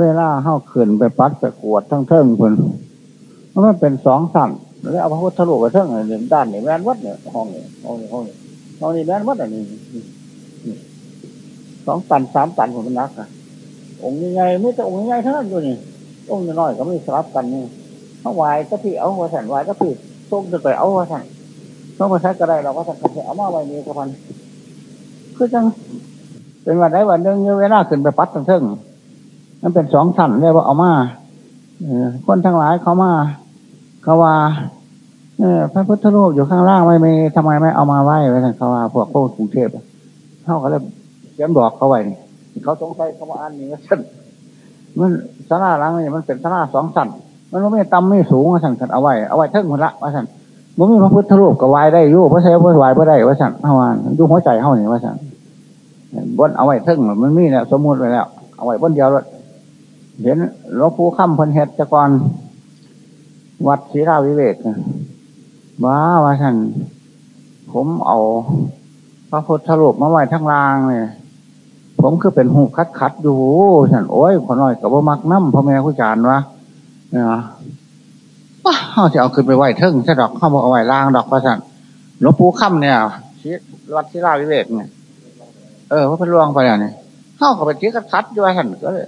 เวลาเข้าขืนไปปัดไปกวดทั้งเทิงคนมันเป็นสองสั่นแล้วเอาพระพุทธรูปไปเทิงหนึ่งด้านนี่แม่นวัดเนี่ยห้องนี่ห้องนี่ห้องนี่ห้องนี่แม่นวัดอันนี้สองตันสามตันผมนนักอะองค์ใหญ่ไม่แต่องค์ใหญ่เท่านั้นอยู่นี่องค์น้อยก็ไม่สลับกันนี่เขาวายก็พี่เอาหัวสันวายก็พี่ส่งจะไปเอาหัวสันต้องมาใช้ก็ได้เราก็สันเอามาไว้นี่ก็พันคือจังเป็นวันไหนวันหนึ่งเวลาขึ้นไปปัดทั้งเทิง มันเป็นสองสั่นเรียกว่าเอามาคนทั้งหลายเขามาเขาว่าพระพุทธรูปอยู่ข้างล่างไม่มีทำไมไม่เอามาไหว้ไว้ท่านเขาว่าพวกพวกกรุงเทพเขาก็เลยเขียนบอกเขาไว้เขาสงสัยเขามาอ่านนี่ว่าสั่นมันสาราล้างนี่มันเป็นสาราสองสั่นมันไม่ต่ำไม่สูงว่าสั่นเอาไว้เอาไว้เทิงหมดละว่าสั่นมันมีพระพุทธรูปกับไหว้ได้ยู่พระเสพระไหว้พระได้ว่าสั่นเอาวานดูหัวใจเขาเนี่ยว่าสั่นบนเอาไว้เทิงมันมีเนี่ยสมมุติไว้แล้ว เอาไว้บนเดียวเลย เห็นหลวงปู่ค่ำพันเฮ็ดจะกอน วัดศรีราวิเวกว้าว่าท่านผมเอาพระพุทธรูปมาไว้ทั้งรางเลยผมคือเป็นหูคัดคัดอยู่ท่านโอ้ยขอหน่อยกับว่ามักน้ำพ่อแม่คุจานวะเนี่ยว้าเขาจะเอาขึ้นไปไหว้เทิงจะดอกเข้ามาเอาไว้ล่างดอกพระท่านหลวงปู่ค่ำเนี่ยวัดศรีราวิเวกเนี่ยเออพระพุทธลวงไปเนี่ยเข้ากับไปที่คัดคัดด้วยท่านก็เลย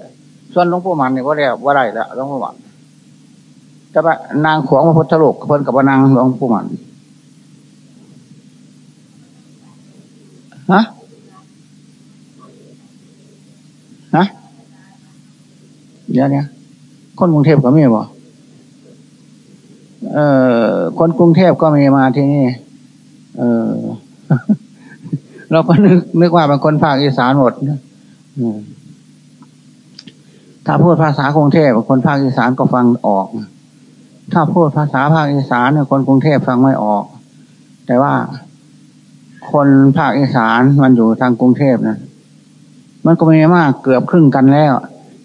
ส่วนหลวงปู่มันเนี่ยว่าได้ว่าได้แล้วหลวงปู่มันแต่ว่านางขวงพระพุทธรูปเพิ่นกับนางหลวงปู่มันฮะฮะเดี๋ยวนี้คนกรุงเทพก็มีบ่เออคนกรุงเทพก็มีมาที่นี่ เออ เราก็นึกนึกว่าเป็นคนภาคอีสานหมดอืม ถ้าพูดภาษากรุงเทพคนภาคอีสานก็ฟังออก ถ้าพูดภาษาภาคอีสานเนี่ยคนกรุงเทพฟังไม่ออก แต่ว่าคนภาคอีสานมันอยู่ทางกรุงเทพนะมันก็ไมีมากเกือบครึ่งกันแล้ว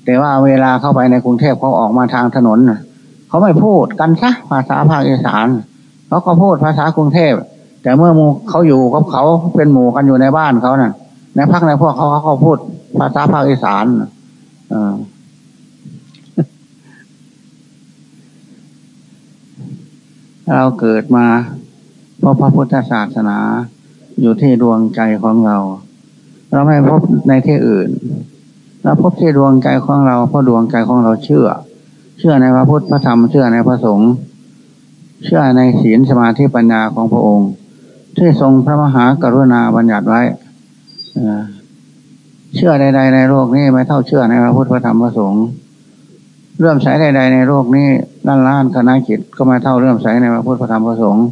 แต่ว่าเวลาเข้าไปในกรุงเทพเขาออกมาทางถนนเขาไม่พูดกันซะภาษาภาคอีสานเขาก็พูดภาษากรุงเทพแต่เมื่อมูเขาอยู่กับเขาเป็นหมู่กันอยู่ในบ้านเขานะ่ะ ในพักในพวกเขาเขาเขาพูดภาษาภาคอีสานอ่า เราเกิดมาเพราะพระพุทธศาสนาอยู่ที่ดวงใจของเรา เราไม่พบในที่อื่น เราพบที่ดวงใจของเราเพราะดวงใจของเราเชื่อ เชื่อในพระพุทธพระธรรมเชื่อในพระสงฆ์เชื่อในศีลสมาธิปัญญาของพระองค์ ที่ทรงพระมหากรุณาบัญญัติไว้เชื่อใดๆในโลกนี้ไม่เท่าเชื่อในพระพุทธพระธรรมพระสงฆ์ เรื่อมใสใดๆในโลกนี้ล้านล้านคณะจิตก็ไม่เท่าเรื่อมใสในพระพุทธธรรมพระสงฆ์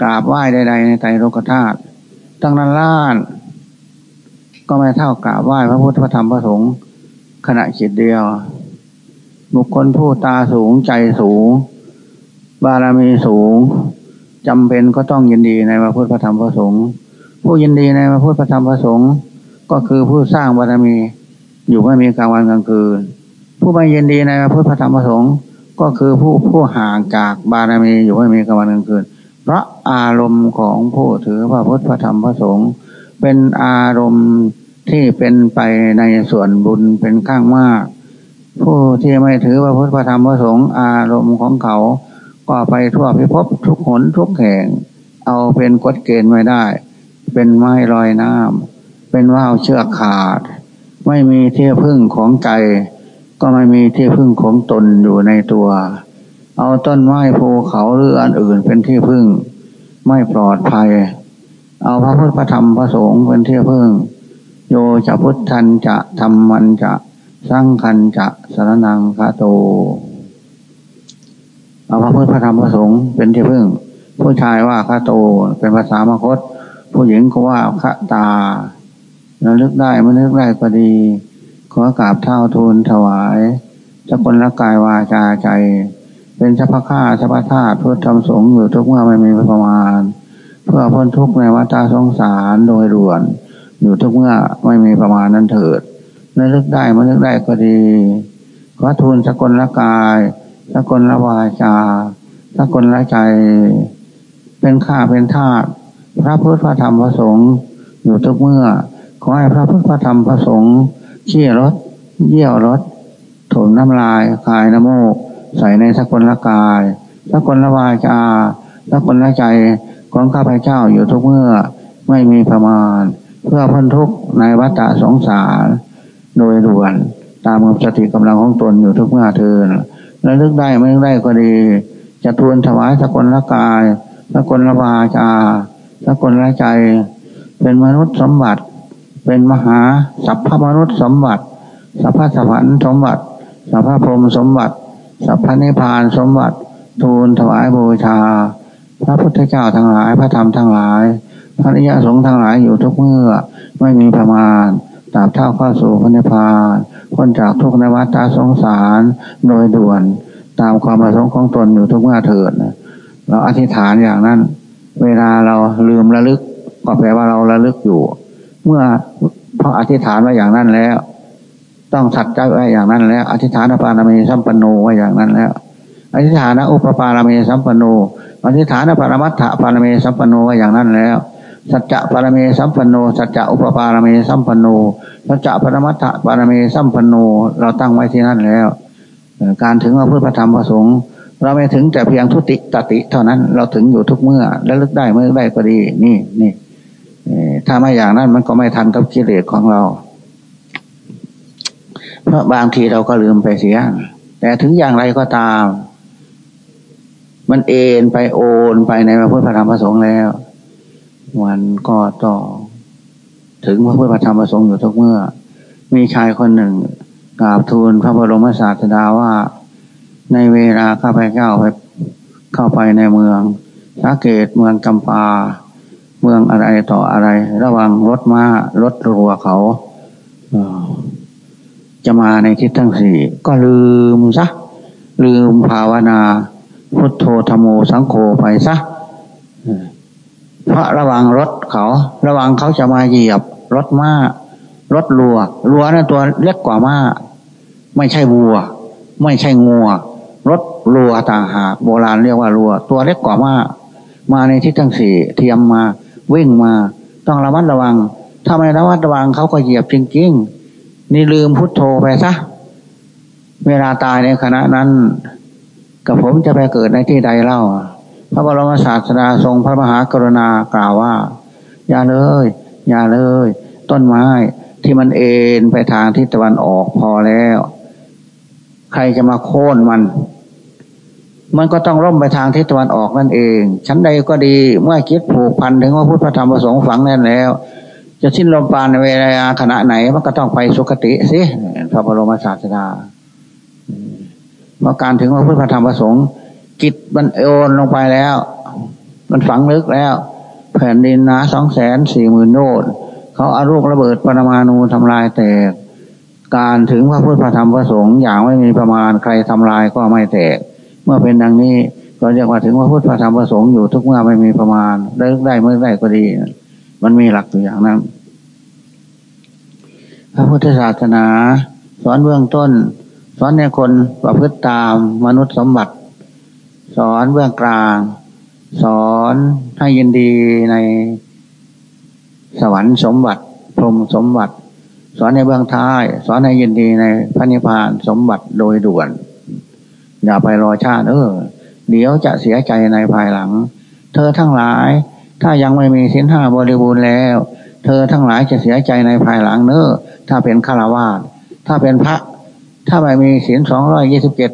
กราบไหว้ใด ๆ ในไตรโลกธาตุตั้งนั้นล้าน ก็ไม่เท่ากราบไหว้พระพุทธธรรมพระสงฆ์ขณะจิตเดียว บุคคลผู้ตาสูงใจสูง บารมีสูงจำเป็นก็ต้องยินดีในพระพุทธธรรมพระสงฆ์ผู้ยินดีในพระพุทธธรรมพระสงฆ์ก็คือผู้สร้างบารมี อยู่ไม่มีกลางวันกลางคืน ผู้ไม่ยินดีในพระพุทธธรรมประสงค์ก็คือผู้ผู้ห่างจากบารมีอยู่ไม่มีกลางวันกลางคืน เพราะอารมณ์ของผู้ถือพระพุทธธรรมประสงค์เป็นอารมณ์ที่เป็นไปในส่วนบุญเป็นข้างมาก ผู้ที่ไม่ถือพระพุทธธรรมประสงค์อารมณ์ของเขา ก็ไปทั่วพิภพทุกหนทุกแห่ง เอาเป็นกฎเกณฑ์ไม่ได้ เป็นไม้ลอยน้ำเป็นว่าวเชือกขาด ไม่มีที่พึ่งของใจ ก็ไม่มีที่พึ่งของตนอยู่ในตัว เอาต้นไม้ภูเขาหรืออันอื่นเป็นที่พึ่ง ไม่ปลอดภัย เอาพระพุทธพระธรรมพระสงฆ์เป็นที่พึ่ง โยจะพุทธันจะธรรมันจะสร้างคันจะสารนังคาโต เอาพระพุทธพระธรรมพระสงฆ์เป็นที่พึ่ง ผู้ชายว่าคาโตเป็นภาษามคต ผู้หญิงก็ว่าคะตา ระลึกได้ไม่ลึกได้ก็ดี ขอกราบเท่าทูลถวายจะคนละกายวาจาใจ เป็นชัพค่าชัพธาตุพุทธธรรมสงฆ์อยู่ทุกเมื่อไม่มีประมาณ เพื่อพ้นทุกข์ในวัฏสงสารโดยด่วน อยู่ทุกเมื่อไม่มีประมาณนั้นเถิดระลึกได้ไม่ลึกได้ก็ดี ขอทูลสกลละกายสกลละวาจาสกลละใจ เป็นข้าเป็นทาสพระพุทธพระธรรมพระสงฆ์อยู่ทุกเมื่อ ขอให้พระพุทธธรรมพระสงฆ์ขี้รถ เยี่ยวรถถมน้ำลายคายน้ำมูก ใส่ในสกุละกายสกุละวาจาสกุละใจของข้าพเจ้าอยู่ทุกเมื่อไม่มีประมาณ เพื่อพ้นทุกข์ในวัฏสงสาร โดยด่วนตามสติกำลังของตนอยู่ทุกเมื่อเทินและเลึกได้ไม่เลึกได้ก็ดี จะทูลถวายสกุลละกายสกุละวาจาสกุลละใจ เป็นมนุษย์สมบัติ เป็นมหาสัพพมนุษย์สมบัติ สัพพสัพันสมบัติ สัพพพรมสมบัติ สัพพนิพานสมบัติ ทูลถวายบูชา พระพุทธเจ้าทั้งหลาย พระธรรมทั้งหลาย พระริยสงฆ์ทั้งหลายอยู่ทุกเมื่อ ไม่มีประมาณตราบเท่าเข้าสู่พระนิพพานพ้นจากทุกนวัฏสงสารโดยด่วนตามความประสงค์ของตนอยู่ทุกเมื่อเถิดเราอธิษฐานอย่างนั้น เวลาเราลืมระลึกก็แปลว่าเราระลึกอยู่ เมื่อพออธิษฐานไว้อย่างนั้นแล้ว ต้องสัตย์ใจไว้อย่างนั้นแล้ว อธิษฐานปารามีสัมปันโนไว้อย่างนั้นแล้ว อธิษฐานอุปปารามีสัมปันโนอธิษฐานปารมัตถปารามีสัมปันโนไว้อย่างนั้นแล้วสัจจะปารมีสัมปันโนสัจจะอุปปารมีสัมปันโนสัจจะปรมัตถปารมีสัมปันโนเราตั้งไว้ที่นั่นแล้ว การถึงว่าพุทธธรรมประสงค์เราไม่ถึงแต่เพียงทุติตติเท่านั้นเราถึงอยู่ทุกเมื่อและลึกได้เมื่อได้ก็ดีนี่นี่ ถ้าไม่อย่างนั้นมันก็ไม่ทันกับกิเลสของเรา เพราะบางทีเราก็ลืมไปเสีย แต่ถึงอย่างไรก็ตาม มันเอ็นไปโอนไปในพระพุทธธรรมประสงค์แล้ว มันก็ต่อถึงพระพุทธธรรมประสงค์อยู่ทุกเมื่อ มีชายคนหนึ่งกราบทูลพระบรมศาสดาว่าในเวลาข้าพเจ้าไปเข้าไปในเมืองสังเกตเมืองกำปา เมืองอะไรต่ออะไร ระวังรถม้ารถรัวเขาจะมาในทิศทั้งสี่ก็ลืมซะลืมภาวนาพุทโธธโมสังโฆไปซะเพราะระวังรถเขา ระวังเขาจะมาเหยียบ รถม้ารถรัวรัวนั่นตัวเล็กกว่าม้า ไม่ใช่วัว ไม่ใช่งัว รถรัวต่างหากโบราณเรียกว่ารัว ตัวเล็กกว่าม้ามาในทิศทั้งสี่เทียมมา วิ่งมา ต้องระมัดระวัง ถ้าไม่ระมัดระวังเขาก็เหยียบจริงๆนี่ลืมพุทโธไปซะเวลาตายในขณะนั้น กับผมจะไปเกิดในที่ใดเล่า พระบรมศาสดาทรงพระมหากรุณากล่าวว่า อย่าเลย อย่าเลย ต้นไม้ที่มันเอ็นไปทางทิศตะวันออกพอแล้ว ใครจะมาโค่นมัน มันก็ต้องร่มไปทางทิศตะวันออกนั่นเอง ชั้นใดก็ดีเมื่อคิดผูกพันถึงว่าพุทธธรรมประสงค์ฝังแน่นแล้ว จะสิ้นลมปราณในเวลาขณะไหน มันก็ต้องไปสุคติสิพระบรมศาสดาเมื่อการถึงว่าพุทธธรรมประสงค์กิจมันโอนลงไปแล้ว มันฝังลึกแล้ว แผ่นดินนาสองแสนสี่หมื่นโนดเขาอารูประเบิดปรมาณูทำลายแตกการถึงพระพุทธธรรมประสงค์อย่างไม่มีประมาณใครทำลายก็ไม่แตก เมื่อเป็นดังนี้ก็เรียกว่าถึงว่าพุทธธรรมประสงค์อยู่ทุกเมื่อไม่มีประมาณเลิกได้เมื่อได้ก็ดี มันมีหลักตัวอย่างนั้นพระพุทธศาสนา สอนเบื้องต้น สอนในคนประพฤติตามมนุษย์สมบัติ สอนเบื้องกลาง สอนให้ยินดีในสวรรค์สมบัติ พรหมสมบัติ สอนในเบื้องท้าย สอนให้ยินดีในพระนิพพานสมบัติโดยด่วน อย่าไปรอชาติ เออ เดี๋ยวจะเสียใจในภายหลัง เธอทั้งหลาย ถ้ายังไม่มีสินห้าบริบูรณ์แล้ว เธอทั้งหลายจะเสียใจในภายหลังเนอถ้าเป็นฆราวาสถ้าเป็นพระ ถ้าไม่มีสินสองร้อยยี่สิบเจ็ด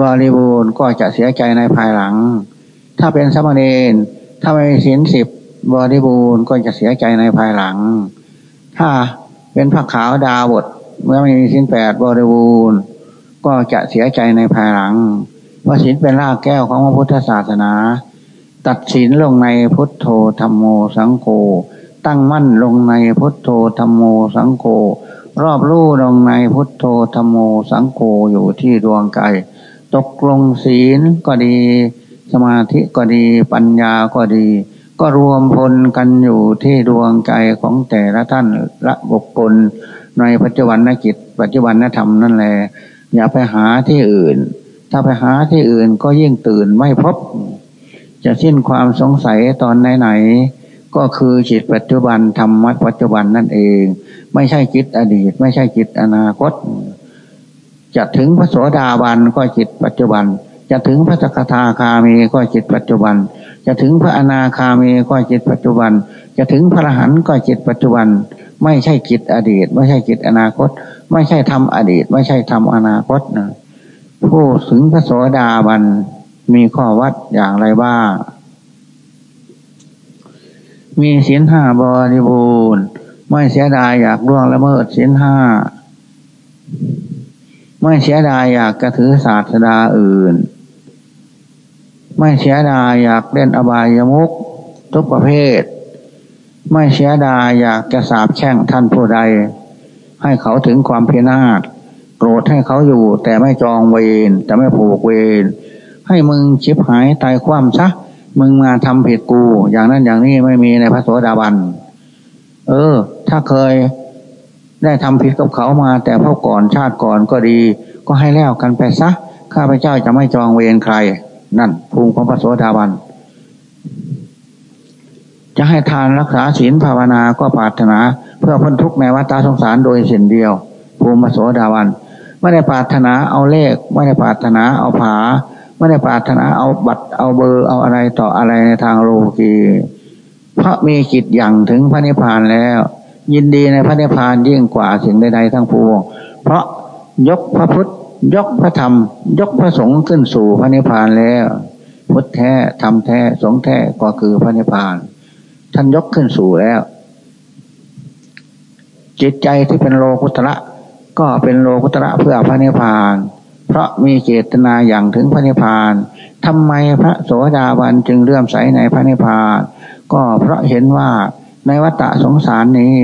บริบูรณ์ก็จะเสียใจในภายหลัง ถ้าเป็นสมณีนถ้าไม่มีสินสิบบริบูรณ์ก็จะเสียใจในภายหลัง ถ้าเป็นพระขาวดาวบทเมื่อไม่มีสินแปดบริบูรณ์ ก็จะเสียใจในภายหลังว่าศีลเป็นรากแก้วของพระพุทธศาสนา ตัดสินลงในพุทโธธรรมโมสังโฆตั้งมั่นลงในพุทโธธรรมโมสังโฆรอบรู้ลงในพุทโธธรรมโมสังโฆอยู่ที่ดวงใจตกลงศีลก็ดี สมาธิก็ดีปัญญาก็ดี ก็รวมพลกันอยู่ที่ดวงใจของแต่ละท่านละบุคคลในปัจจุบันนกิจปัจจุบันนธรรมนั่นแหละ อย่าไปหาที่อื่น ถ้าไปหาที่อื่นก็ยิ่งตื่นไม่พบ จะสิ้นความสงสัยตอนไหนๆก็คือจิตปัจจุบันธรรมะปัจจุบันนั่นเอง ไม่ใช่จิตอดีต ไม่ใช่จิตอนาคตจะถึงพระโสดาบันก็จิตปัจจุบัน จะถึงพระสกทาคามีก็จิตปัจจุบัน จะถึงพระอนาคามีก็จิตปัจจุบัน จะถึงพระอรหันต์ก็จิตปัจจุบัน ไม่ใช่จิตอดีต ไม่ใช่จิตอนาคต ไม่ใช่ทำอดีต ไม่ใช่ทำอนาคตนะผู้ถึงพระโสดาบันมีข้อวัดอย่างไรบ้างมีศีลห้าบริบูรณ์ ไม่เสียดายอยากล่วงละเมิดศีลห้าไม่เสียดายอยากกระถือศาสดาอื่น ไม่เสียดายอยากเล่นอบายมุกทุกประเภท ไม่เสียดายอยากจะสาบแช่งท่านผู้ใด ให้เขาถึงความพินาศโกรธให้เขาอยู่ แต่ไม่จองเวรแต่ไม่ผูกเวรให้มึงชิบหายตายคว่ำซะมึงมาทำผิดกู อย่างนั้นอย่างนี้ไม่มีในพระโสดาบัน เออ ถ้าเคยได้ทำผิดกับเขามา แต่พวกก่อนชาติก่อนก็ดี ก็ให้แล้วกันไปซะข้าพเจ้าจะไม่จองเวรใคร นั่นภูมิของพระโสดาบัน จะให้ทานรักษาศีลภาวนาก็ปรารถนา เพื่อพ้นทุกข์ในวัฏสงสารโดยสิ่งเดียว ภูมิพระโสดาบันไม่ได้ปรารถนาเอาเลข ไม่ได้ปรารถนาเอาผา ไม่ได้ปรารถนาเอาบัตรเอาเบอร์เอาอะไรต่ออะไรในทางโลกีเพราะมีจิตอย่างถึงพระนิพพานแล้ว ยินดีในพระนิพพานยิ่งกว่าสิ่งใดๆทั้งปวงเพราะยกพระพุทธ ยกพระธรรม ยกพระสงฆ์ขึ้นสู่พระนิพพานแล้วพุทธแท้ธรรมแท้สงฆ์แท้ก็คือพระนิพพาน ท่านยกขึ้นสู่แล้ว จิตใจที่เป็นโลกุตระก็เป็นโลกุตระเพื่อพระนิพพาน เพราะมีเจตนาอย่างถึงพระนิพพานทำไมพระโสดาบันจึงเลื่อมใสในพระนิพพาน ก็เพราะเห็นว่าในวัฏสงสารนี้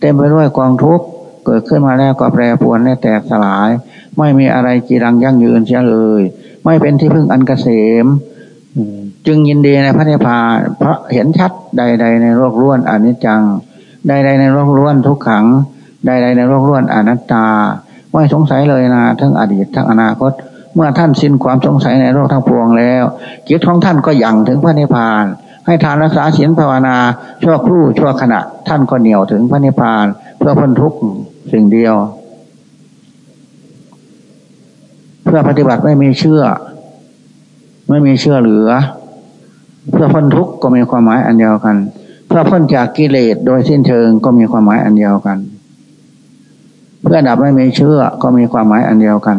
เต็มไปด้วยกองทุกข์เกิดขึ้นมาแล้วก็แปรปรวนและแตกสลาย ไม่มีอะไรจีรังยั่งยืนเสียเลย ไม่เป็นที่พึ่งอันกเกษมจึงยินดีในพระนิพพานเพราะเห็นชัดใด ๆ ในโลกล้วนอนิจจัง ใด ๆ ในโลกล้วนทุกขัง ใด ๆ ในโลกล้วนอนัตตา ไม่สงสัยเลยนะทั้งอดีตทั้งอนาคต เมื่อท่านสิ้นความสงสัยในโลกทั้งปวงแล้วจิตของท่านก็ยังถึงพระนิพพาน ให้ทานรักษาศีลภาวนาชั่วครู่ชั่วขณะ ท่านก็เหนียวถึงพระนิพพาน เพื่อพ้นทุกข์สิ่งเดียว เพื่อปฏิบัติไม่มีเชื่อ ไม่มีเชื่อเหลือ เพื่อพ้นทุกข์ก็มีความหมายอันเดียวกัน เพื่อพ้นจากกิเลสโดยสิ้นเชิงก็มีความหมายอันเดียวกัน เพื่อดับไม่มีเชื่อก็มีความหมายอันเดียวกัน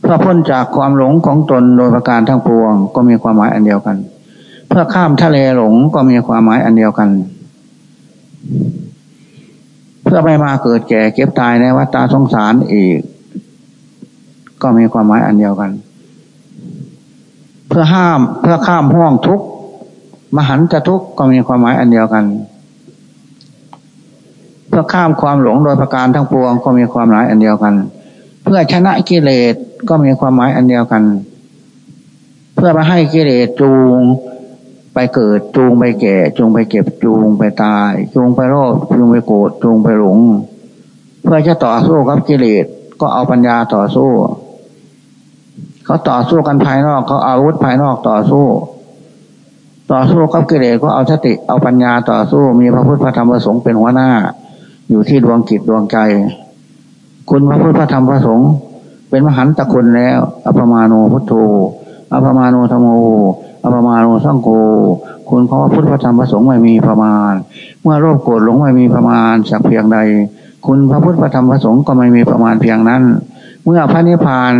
เพื่อพ้นจากความหลงของตนโดยประการทั้งปวง ก็มีความหมายอันเดียวกัน เพื่อข้ามทะเลหลงก็มีความหมายอันเดียวกันเพื่อไม่มาเกิดแก่เก็บตายในวัฏสงสารอีก ก็มีความหมายอันเดียวกัน เพื่อห้ามเพื่อข้ามห้วงทุกมหันจะทุกก็มีความหมายอันเดียวกัน เพื่อข้ามความหลงโดยประการทั้งปวงก็มีความหมายอันเดียวกัน เพื่อชนะกิเลสก็มีความหมายอันเดียวกัน เพื่อมาให้กิเลสจูงไปเกิดจูงไปแก่จูงไปเก็บจูงไปตาย จูงไปโลภจูงไปโกรธจูงไปหลง เพื่อจะต่อสู้กับกิเลสก็เอาปัญญาต่อสู้ เขาต่อสู้กันภายนอกเขาอาวุธภายนอกต่อสู้ ต่อสู้กับกิเลสก็เอาสติเอาปัญญาต่อสู้ มีพระพุทธพระธรรมพระสงฆ์เป็นหัวหน้า อยู่ที่ดวงจิตดวงใจ คุณพระพุทธพระธรรมพระสงฆ์เป็นมหันตคุณแล้วอภมาโนพุทโธอภมาโนธรรมโออภมาโนสังโฆคุณของพระพุทธพระธรรมพระสงฆ์ไม่มีประมาณ เมื่อโรคโกรธหลงไม่มีประมาณสักเพียงใด คุณพระพุทธพระธรรมพระสงฆ์ก็ไม่มีประมาณเพียงนั้น เมื่อพระนิพพาน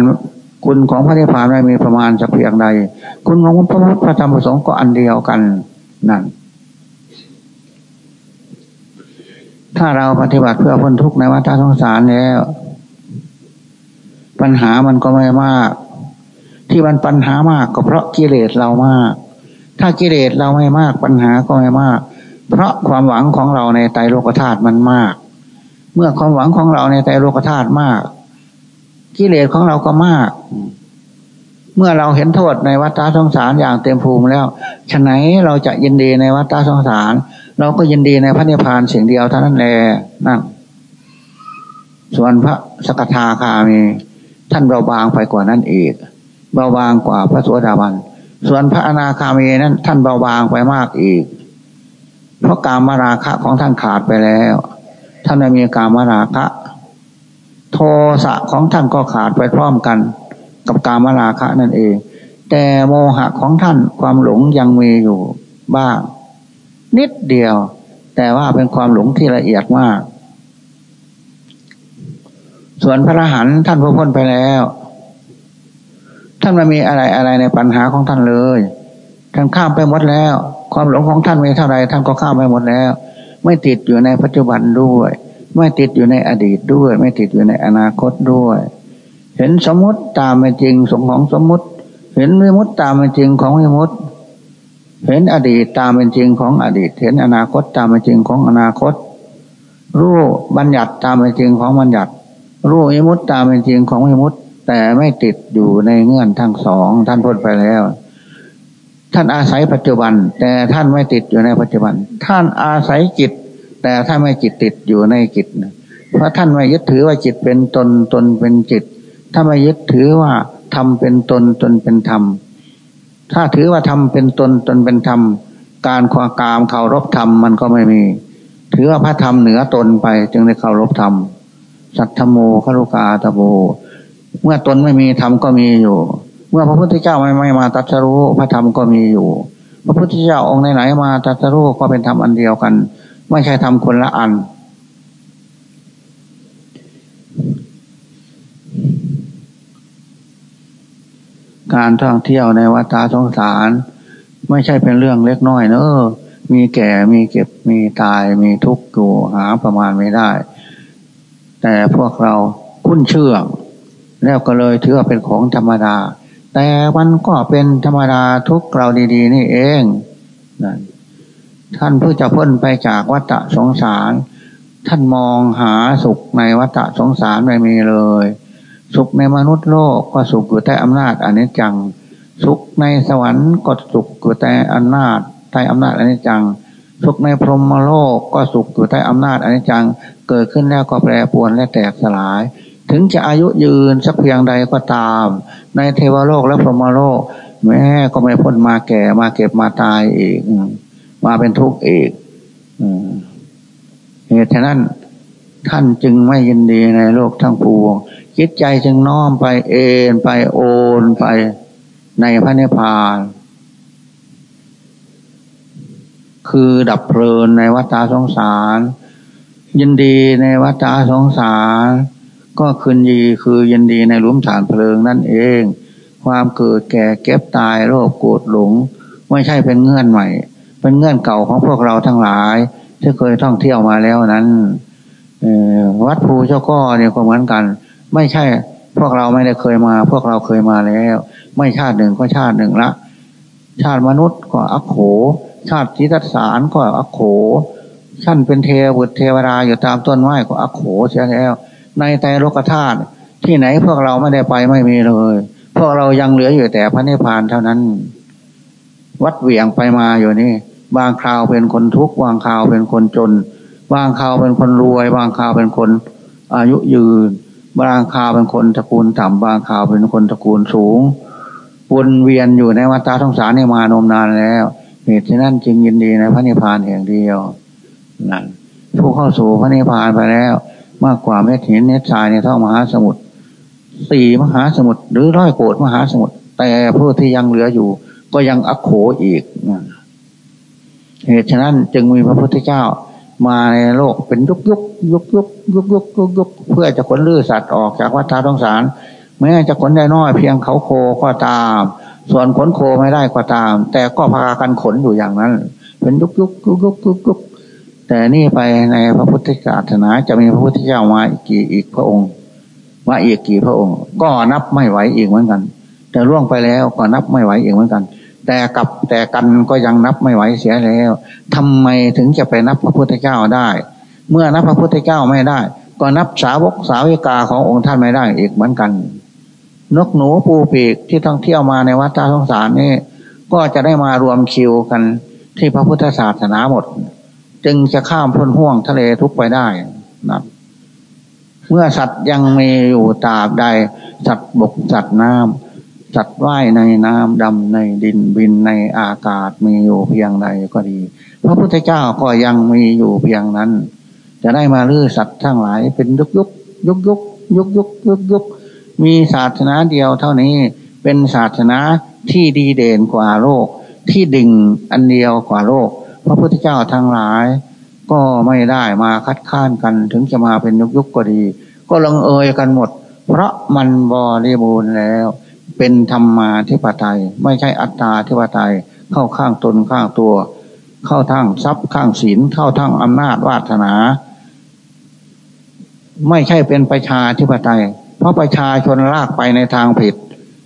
คุณของพระนิพพานไม่มีประมาณสักเพียงใด คุณของพระพุทธพระธรรมพระสงฆ์ก็อันเดียวกันนั่น ถ้าเราปฏิบัติเพื่อพ้นทุกข์ในวัฏสงสารแล้ว ปัญหามันก็ไม่มาก ที่มันปัญหามากก็เพราะกิเลสเรามาก ถ้ากิเลสเราไม่มากปัญหาก็ไม่มาก เพราะความหวังของเราในไตรโลกธาตุมันมาก เมื่อความหวังของเราในไตรโลกธาตุมาก กิเลสของเราก็มาก เมื่อเราเห็นโทษในวัฏสงสารอย่างเต็มภูมิแล้วฉะไหนเราจะยินดีในวัฏสงสาร เราก็ยินดีในพระนิพพานสิ่งเดียวเท่านั้นแหละนั่นส่วนพระสกทาคามี ท่านเบาบางไปกว่านั้นอีกเบาบางกว่าพระสวสดาบัน ส่วนพระอนาคามีนั้น ท่านเบาบางไปมากอีก เพราะการมาราคะของท่านขาดไปแล้ว ท่านไม่มีกามราคะ โทสะของท่านก็ขาดไปพร้อมกัน กับกามราคะนั่นเอง แต่โมหะของท่านความหลงยังมีอยู่บ้าง นิดเดียว แต่ว่าเป็นความหลงที่ละเอียดมาก ส่วนพระอรหันต์ท่านพ้นไปแล้ว ท่านไม่มีอะไรอะไรในปัญหาของท่านเลยท่านข้ามไปหมดแล้ว ความหลงของท่านมีเท่าไรท่านก็ข้ามไปหมดแล้ว ไม่ติดอยู่ในปัจจุบันด้วย ไม่ติดอยู่ในอดีตด้วย ไม่ติดอยู่ในอนาคตด้วย เห็นสมมติตามเป็นจริงสมของสมมติ เห็นวิมุตตามเป็นจริงของวิมุตเห็นอดีตตามเป็นจริงของอดีต เห็นอนาคตตามเป็นจริงของอนาคต รู้บัญญัติตามเป็นจริงของบัญญัติ รู้วิมุตตามเป็นจริงของวิมุตแต่ไม่ติดอยู่ในเงื่อนทั้งสองท่านพ้นไปแล้วท่านอาศัยปัจจุบัน แต่ท่านไม่ติดอยู่ในปัจจุบัน ท่านอาศัยจิต แต่ท่าไม่จิตติดอยู่ในจิตเพราะท่านไม่ยึดถือว่าจิตเป็นตนตนเป็นจิต ถ้าไม่ยึดถือว่าธรรมเป็นตนตนเป็นธรรม ถ้าถือว่าธรรมเป็นตนตนเป็นธรรม การควากามเคารพธรรมมันก็ไม่มี ถือว่าพระธรรมเหนือตนไป จึงได้เคารพธรรม สัทธโมคารุกาตโบ เมื่อตนไม่มีธรรมก็มีอยู่ เมื่อพระพุทธเจ้าไม่ไม่มาตัดสรู้พระธรรมก็มีอยู่ พระพุทธเจ้าองค์ไหนๆมาตัดสรู้ก็เป็นธรรมอันเดียวกัน ไม่ใช่ธรรมคนละอัน การท่องเที่ยวในวัฏสงสาร ไม่ใช่เป็นเรื่องเล็กน้อยเนอะมีแก่มีเก็บมีตายมีทุกข์อยู่หาประมาณไม่ได้ แต่พวกเราคุ้นเชื่อ แล้วก็เลยถือว่าเป็นของธรรมดา แต่มันก็เป็นธรรมดาทุกเราดี ๆ นี่เองนะ ท่านเพื่อจะพ้นไปจากวัฏสงสาร ท่านมองหาสุขในวัฏสงสารไม่มีเลย สุขในมนุษย์โลกก็สุขอยู่ใต้อำนาจอนิจจัง สุขในสวรรค์ก็สุขอยู่ใต้อำนาจใต้อำนาจอนิจจัง สุขในพรหมโลกก็สุขอยู่ใต้อำนาจอนิจจัง เกิดขึ้นแล้วก็แปรปรวนและแตกสลาย ถึงจะอายุยืนสักเพียงใดก็ตาม ในเทวโลกและพรหมโลกแม้ก็ไม่พ้นมาแก่มาเก็บมาตายอีก มาเป็นทุกข์อีกเหตุฉะนั้นท่านจึงไม่ยินดีในโลกทั้งปวงจิตใจจึงน้อมไปเอ็นไปโอนไปในพระนิพพาน คือดับเพลินในวัฏสงสาร ยินดีในวัฏสงสาร ก็คืนยีคือยินดีในหลุมฐานเพลิงนั่นเอง ความเกิดแก่เก็บตายโรคโกรธหลง ไม่ใช่เป็นเงื่อนใหม่ เป็นเงื่อนเก่าของพวกเราทั้งหลาย ที่เคยท่องเที่ยวมาแล้วนั้นวัดภูเจ้าก็เนี่ยก็เหมือนกัน ไม่ใช่พวกเราไม่ได้เคยมา พวกเราเคยมาแล้ว ไม่ชาติหนึ่งก็ชาติหนึ่งละ ชาติมนุษย์ก็อักโข ชาติทิฏสารก็อักโขชั้นเป็นเทวบุตเทวดาอยู่ตามต้นไม้ก็อักโขเสียแล้ว ในใจโลกธาตุที่ไหนพวกเราไม่ได้ไปไม่มีเลย พวกเรายังเหลืออยู่แต่พระนิพพานเท่านั้น วัดเหวี่ยงไปมาอยู่นี่ บางคราวเป็นคนทุกข์บางคราวเป็นคนจน บางคราวเป็นคนรวย บางคราวเป็นคนอายุยืน บางคราวเป็นคนตระกูลต่ำบางคราวเป็นคนตระกูลสูงวนเวียนอยู่ในวัฏสงสารนี่มานมนานแล้วเหตุฉะนั้นจึงยินดีในพระนิพพานแห่งเดียวนั่นผู้เข้าสู่พระนิพพานไปแล้ว มากกว่าเม็ดหินเม็ดทรายในท้องมหาสมุทรสี่มหาสมุทรหรือร้อยโกดมหาสมุทรแต่ผู้ที่ยังเหลืออยู่ ก็ยังอักโขอีก เหตุฉะนั้นจึงมีพระพุทธเจ้ามาในโลกเป็นยุกยุกยุกยุกยุกยุกยุกยุกเพื่อจะขนลื้อสัตว์ออกจากวัฏสงสารแม้จะขนได้น้อยเพียงเขาโคก็ตาม ส่วนขนโคไม่ได้ก็ตาม แต่ก็พากันขนอยู่อย่างนั้น เป็นยุกยุกยุกยุกยุกยุกแต่นี่ไปในพระพุทธศาสนาจะมีพระพุทธเจ้ามาอีกกี่อีกพระองค์มาอีกกี่พระองค์ ก็นับไม่ไหวอีกเหมือนกัน แต่ล่วงไปแล้วก็นับไม่ไหวอีกเหมือนกัน แต่กับแต่กันก็ยังนับไม่ไหวเสียแล้วทำไมถึงจะไปนับพระพุทธเจ้าได้ เมื่อนับพระพุทธเจ้าไม่ได้ ก็นับสาวกสาวิกาขององค์ท่านไม่ได้อีกเหมือนกัน นกหนูปูปีกที่ท่องเที่ยวมาในวัดตาสงสารนี่ก็จะได้มารวมคิวกันที่พระพุทธศาสนาหมด จึงจะข้ามพ้นห่วงทะเลทุกไปได้นะเมื่อสัตว์ยังมีอยู่ตาบใด สัตว์บกสัตว์น้ำ สัตว์ว่ายในน้ำดำในดินบินในอากาศมีอยู่เพียงใดก็ดี พระพุทธเจ้าก็ยังมีอยู่เพียงนั้น จะได้มาลื้อสัตว์ทั้งหลายเป็นยุกยุกยุกยุกยุกยุกยุกยุกมีศาสนาเดียวเท่านี้เป็นศาสนาที่ดีเด่นกว่าโลก ที่ดิ่งอันเดียวกว่าโลก พระพุทธเจ้าทั้งหลาย ก็ไม่ได้มาคัดค้านกันถึงจะมาเป็นยุกยุกก็ดี ก็ลงเอยกันหมด เพราะมันบริบูรณ์แล้ว เป็นธรรมาธิปไตย ไม่ใช่อัตตาธิปไตย เข้าข้างตนข้างตัว เข้าทั้งทรัพย์ข้างศีลเข้าทั้งอำนาจวาสนา ไม่ใช่เป็นประชาธิปไตย เพราะประชาชนลากไปในทางผิด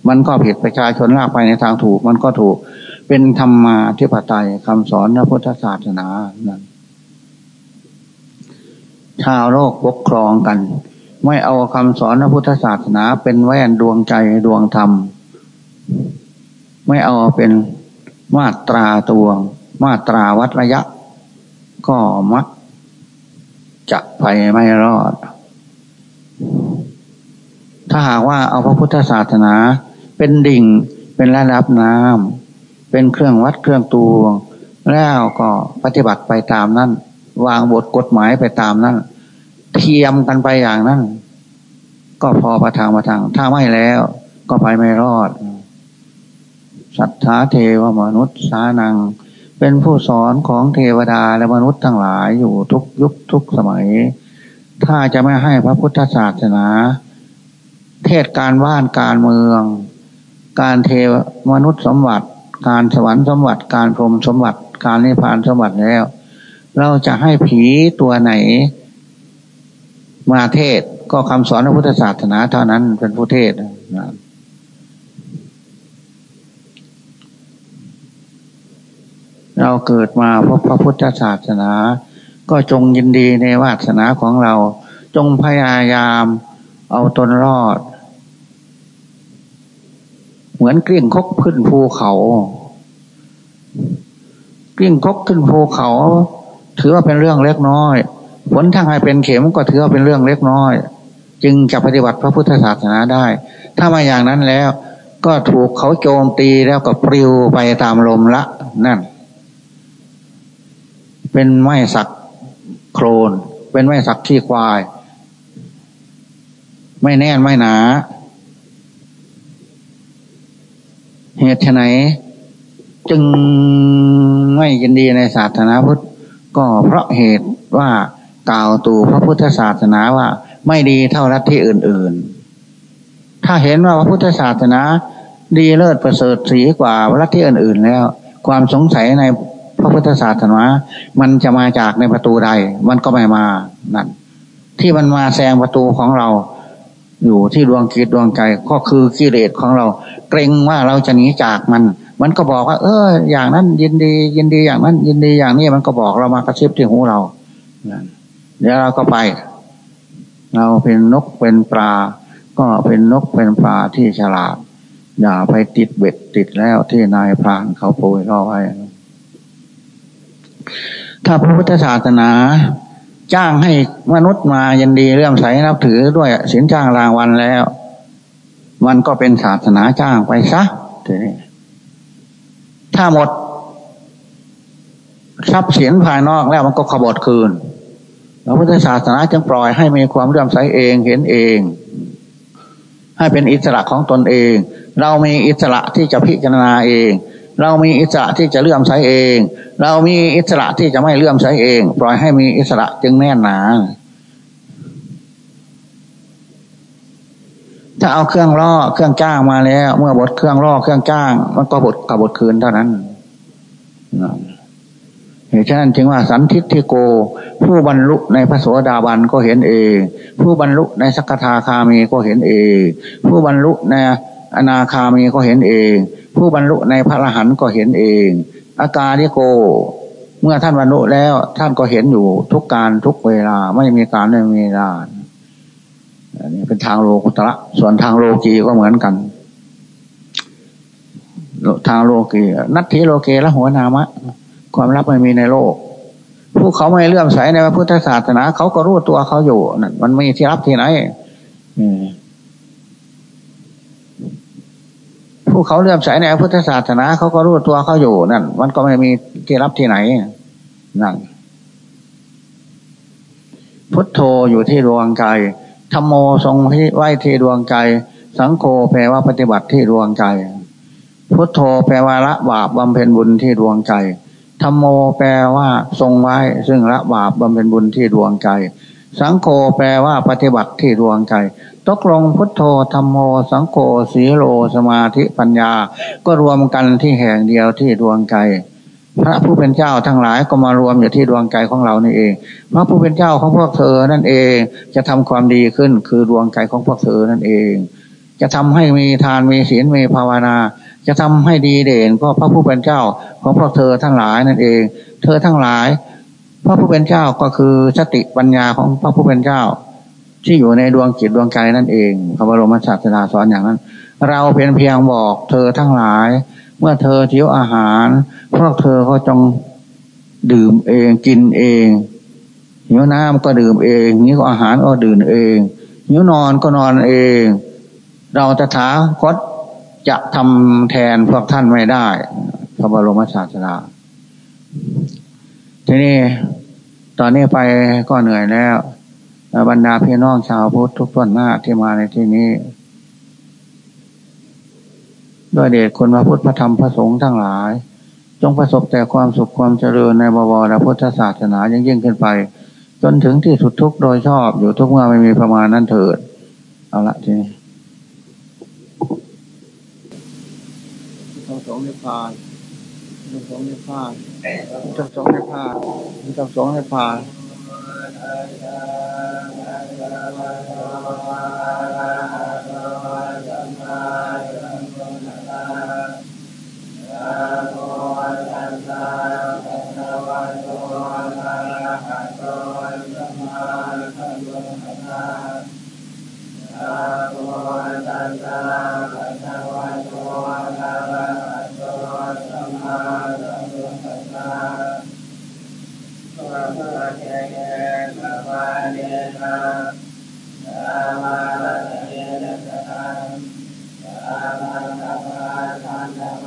มันก็ผิดประชาชนลากไปในทางถูก มันก็ถูกเป็นธรรมาธิปไตยคำสอนพระพุทธศาสนานั้นชาวโลกปกครองกัน ไม่เอาคำสอนพระพุทธศาสนาเป็นแว่นดวงใจดวงธรรม ไม่เอาเป็นมาตราตวง มาตราวัดระยะ ก็มักจะไปไม่รอด ถ้าหากว่าเอาพระพุทธศาสนา เป็นดิ่งเป็นระดับน้ำเป็นเครื่องวัดเครื่องตวง แล้วก็ปฏิบัติไปตามนั้น วางบทกฎหมายไปตามนั้น เทียมกันไปอย่างนั้น ก็พอประทางประทาง ถ้าไม่แล้ว ก็ไปไม่รอดสัทธาเทวมนุษย์สานัง เป็นผู้สอนของเทวดาและมนุษย์ทั้งหลายอยู่ทุกยุคทุกสมัย ถ้าจะไม่ให้พระพุทธศาสนา เทศการว่านการเมือง การเทวมนุษย์สมบัติ การสวรรค์สมบัติ การพรหมสมบัติ การนิพพานสมบัติแล้ว เราจะให้ผีตัวไหน มาเทศก็คำสอนพระพุทธศาสนาเท่านั้นเป็นผู้เทศนะเราเกิดมาพบพระพุทธศาสนา ก็จงยินดีในวาสนาของเรา จงพยายามเอาตนรอด เหมือนกลิ้งคกขึ้นภูเขากลิ้งคกขึ้นภูเขา ถือว่าเป็นเรื่องเล็กน้อย ผลทางให้เป็นเข็มก็ถือว่าเป็นเรื่องเล็กน้อย จึงจะปฏิบัติพระพุทธศาสนาได้ ถ้ามาอย่างนั้นแล้ว ก็ถูกเขาโจมตีแล้วก็ปลิวไปตามลมละนั่น เป็นไม้สักโครน เป็นไม้สักขี้ควาย ไม่แน่นไม่หนา เหตุไหนจึงไม่ยินดีในศาสนาพุทธก็เพราะเหตุว่า กล่าวตู่พระพุทธศาสนาว่าไม่ดีเท่ารัฐที่อื่น ๆ ถ้าเห็นว่าพระพุทธศาสนา ดีเลิศประเสริฐสีกว่ารัฐที่อื่น ๆ แล้ว ความสงสัยในพระพุทธศาสนา มันจะมาจากในประตูใด มันก็ไม่มานั่นที่มันมาแซงประตูของเรา อยู่ที่ดวงคิดดวงใจก็คือกิเลสของเรา เกรงว่าเราจะหนีจากมัน มันก็บอกว่า เออ อย่างนั้นยินดี ยินดีอย่างนั้น ยินดีอย่างนี้มันก็บอกเรามากระซิบที่หูเรา เดี๋ยวเราก็ไป เราเป็นนกเป็นปลา ก็เป็นนกเป็นปลาที่ฉลาด อย่าไปติดเบ็ดติดแล้วที่นายพรานเขาโปรยล่อไว้ ถ้าพระพุทธศาสนา จ้างให้มนุษย์มายินดีเรื่องใสนับถือด้วยสินจ้างรางวัลแล้ว มันก็เป็นศาสนาจ้างไปซะทีนี้ถ้าหมดทรัพย์สินภายนอกแล้วมันก็ขบฏคืน พระพุทธศาสนาจึงปล่อยให้มีความเลื่อมใสเองเห็นเอง ให้เป็นอิสระของตนเอง เรามีอิสระที่จะพิจารณาเอง เรามีอิสระที่จะเลื่อมใสเอง เรามีอิสระที่จะไม่เลื่อมใสเอง ปล่อยให้มีอิสระจึงแน่นหนา ถ้าเอาเครื่องล่อเครื่องจ้างมาแล้ว เมื่อบทเครื่องล่อเครื่องจ้าง มันก็บทกับบทคืนเท่านั้นเหตุ ฉะนั้นจึงว่าสันทิฏฐิโก ผู้บรรลุในพระโสดาบันก็เห็นเอง ผู้บรรลุในสักทาคามีก็เห็นเอง ผู้บรรลุในอนาคามีก็เห็นเอง ผู้บรรลุในพระอรหันต์ก็เห็นเอง อาการิโก เมื่อท่านบรรลุแล้วท่านก็เห็นอยู่ทุกการทุกเวลาไม่มีการไม่มีเวลาอันนี้เป็นทางโลกุตระส่วนทางโลกีก็เหมือนกัน ทางโลกีนัตถิโลเกละหัวนามะ ความลับไม่มีในโลก ผู้เขาไม่เลื่อมใสในพระพุทธศาสนา เขาก็รู้ตัวเขาอยู่นั่นมันมีที่รับที่ไหนผู้เขาเลื่อมใสในพระพุทธศาสนา เขาก็รู้ตัวเขาอยู่นั่นมันก็ไม่มีที่รับที่ไหนนั่นพุทโธอยู่ที่ดวงใจธรรมโมทรงที่ไหว้ที่ดวงใจ สังโฆแปลว่าปฏิบัติที่ดวงใจ พุทโธแปลว่าละบาปบำเพ็ญบุญที่ดวงใจ ธรรมโมแปลว่าทรงไว้ ซึ่งละบาปบำเพ็ญบุญที่ดวงใจ สังโฆแปลว่าปฏิบัติที่ดวงใจตกลงพุทโธธรรมโม สังโฆสีโลสมาธิปัญญา ก็รวมกันที่แห่งเดียวที่ดวงใจพระผู้เป็นเจ้าทั้งหลายก็มารวมอยู่ที่ดวงใจของเรานี่เอง พระผู้เป็นเจ้าของพวกเธอนั่นเองจะทำความดีขึ้นคือดวงใจของพวกเธอนั่นเอง จะทำให้มีทานมีศีลมีภาวนา จะทำให้ดีเด่นก็พระผู้เป็นเจ้าของพวกเธอทั้งหลายนั่นเอง เธอทั้งหลาย พระผู้เป็นเจ้าก็คือสติปัญญาของพระผู้เป็นเจ้า ที่อยู่ในดวงจิตดวงใจนั่นเองพระบรมศาสดาสอนอย่างนั้น เราเป็นเพียงบอกเธอทั้งหลาย เมื่อเธอทิ้วอาหาร พวกเธอก็จงดื่มเองกินเองหิวน้ำก็ดื่มเองนี้ก็อาหารก็ดื่มเองหิวนอนก็นอนเอง เราจะถาคต จะทำแทนพวกท่านไม่ได้พระบรมศาสดาทีนี้ตอนนี้ไปก็เหนื่อยแล้ว บรรดาพี่น้องชาวพุทธทุกท่านหน้าที่มาในที่นี้ ด้วยเดชคุณพระพุทธพระธรรมพระสงฆ์ทั้งหลาย จงประสบแต่ความสุขความเจริญในบวรพุทธศาสนายิ่งยิ่งขึ้นไป จนถึงที่สุดทุกโดยชอบอยู่ทุกเมื่อไม่มีประมาณนั้นเถิด เอาละทีนี้ทั้งสอง นิพพานทั้งสองนิพพานทั้งสองนิพพานทั้งสองนิพพาน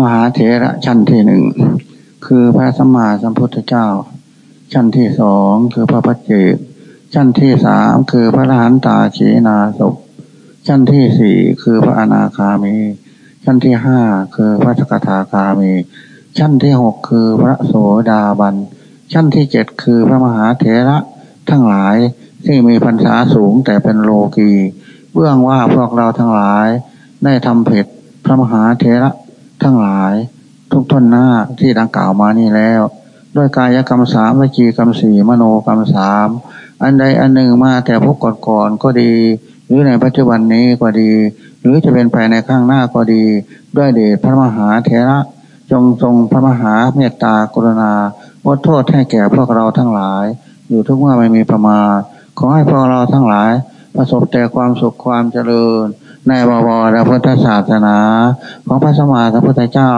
มหาเถระชั้นที่หนึ่งคือพระสัมมาสัมพุทธเจ้า ชั้นที่สองคือพระพัจเจกชั้นที่สามคือพระรหันตาชีนาศพชั้นที่สี่คือพระอนาคามี ชั้นที่ห้าคือพระสกทาคามี ชั้นที่หกคือพระโสดาบัน ชั้นที่เจ็ดคือพระมหาเถระทั้งหลายที่มีพรรษาสูงแต่เป็นโลกีเบื้องว่าพวกเราทั้งหลายได้ทำผิดพระมหาเถระ ทั้งหลาย ทุกทนหน้าที่ดังกล่าวมานี่แล้ว ด้วยกายกรรมสามวิจีกรรมสี่มโนกรรมสามอันใดอันหนึ่งมาแต่พวกก่อนๆก็ดี หรือในปัจจุบันนี้ก็ดี หรือจะเป็นภายในข้างหน้าก็ดี ด้วยเดชพระมหาเถระจงทรงพระมหาเมตตากรุณาลดโทษให้แก่พวกเราทั้งหลาย อยู่ทุกเมื่อไม่มีประมาณขอให้พวกเราทั้งหลาย ประสบแต่ความสุขความเจริญ ในบวรพุทธศาสนา ของพระสมมาสัมพุทธเจ้า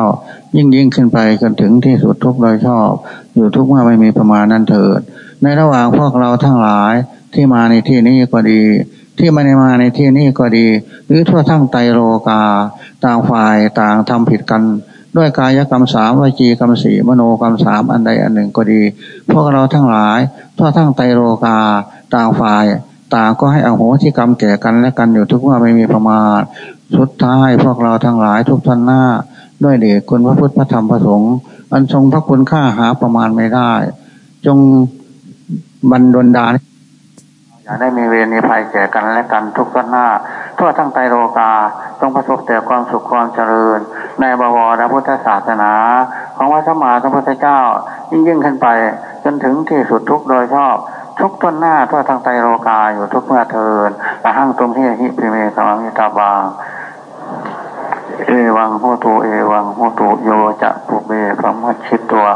ยิ่งยิ่งขึ้นไปจนถึงที่สุดทุกโดยชอบ อยู่ทุกเมื่อไม่มีประมาณนั้นเถิด ในระหว่างพวกเราทั้งหลายที่มาในที่นี้ก็ดี ที่ไม่ได้มาในที่นี้ก็ดี หรือทั่วทั้งไตโลกา ต่างฝ่ายต่างทำผิดกันด้วยกายกรรมสามวิจีกรรมสี่มโนกรรมสามอันใดอันหนึ่งก็ดี พวกเราทั้งหลายทั่วทั้งไตโลกา ต่างฝ่าย ต่างก็ให้อโหสิกรรมแก่กันและกันอยู่ทุกว่าไม่มีประมาทสุดท้ายพวกเราทั้งหลายทุกท่านหน้า ด้วยเดชคุณพระพุทธพระธรรมพระสงฆ์อันทรงพระคุณค่าหาประมาณไม่ได้ จงบรรดลดาอย่าได้มีเวรในภัยแก่กันและกันทุกท่านหน้า ทั่วทั้งไตโลกาต้องประสบแต่ความสุขความเจริญ ในบวรพุทธศาสนา ของพระสมมาสัมพุทธเจ้า ยิ่งยิ่งขึ้นไปจนถึงที่สุดทุกโดยชอบ ทุกต้นหน้าทั่วทางไตโลกาอยู่ทุกเมื่อเทินละหั่งตุมเฮหิพิเมสมังยิตาบางเอวังโหตูเอวังโหตูโยจะปุเบพรมชิตตัว